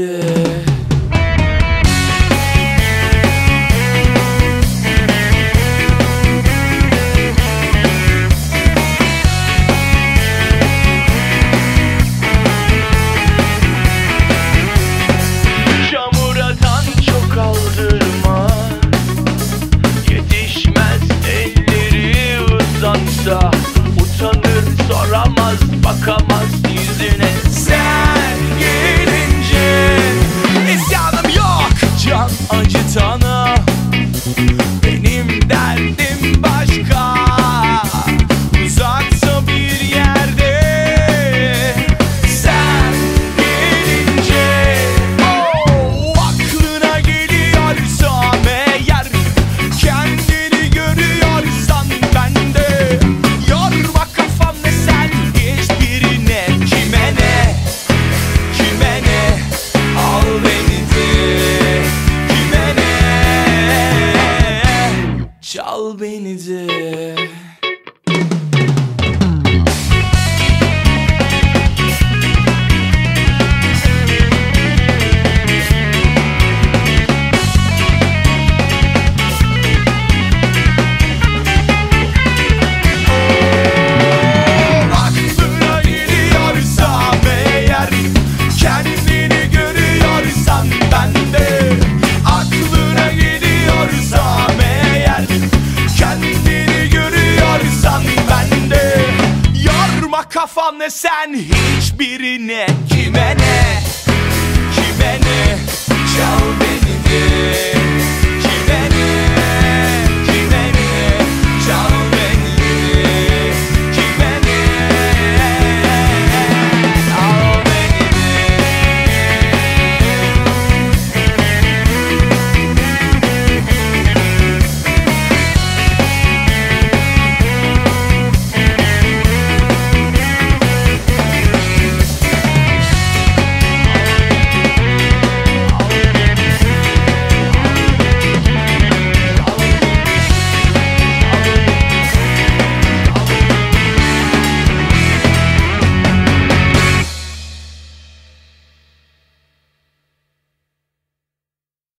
Yeah. Çal beni de. Kafam ne sen hiçbirine Kime ne? Kime ne?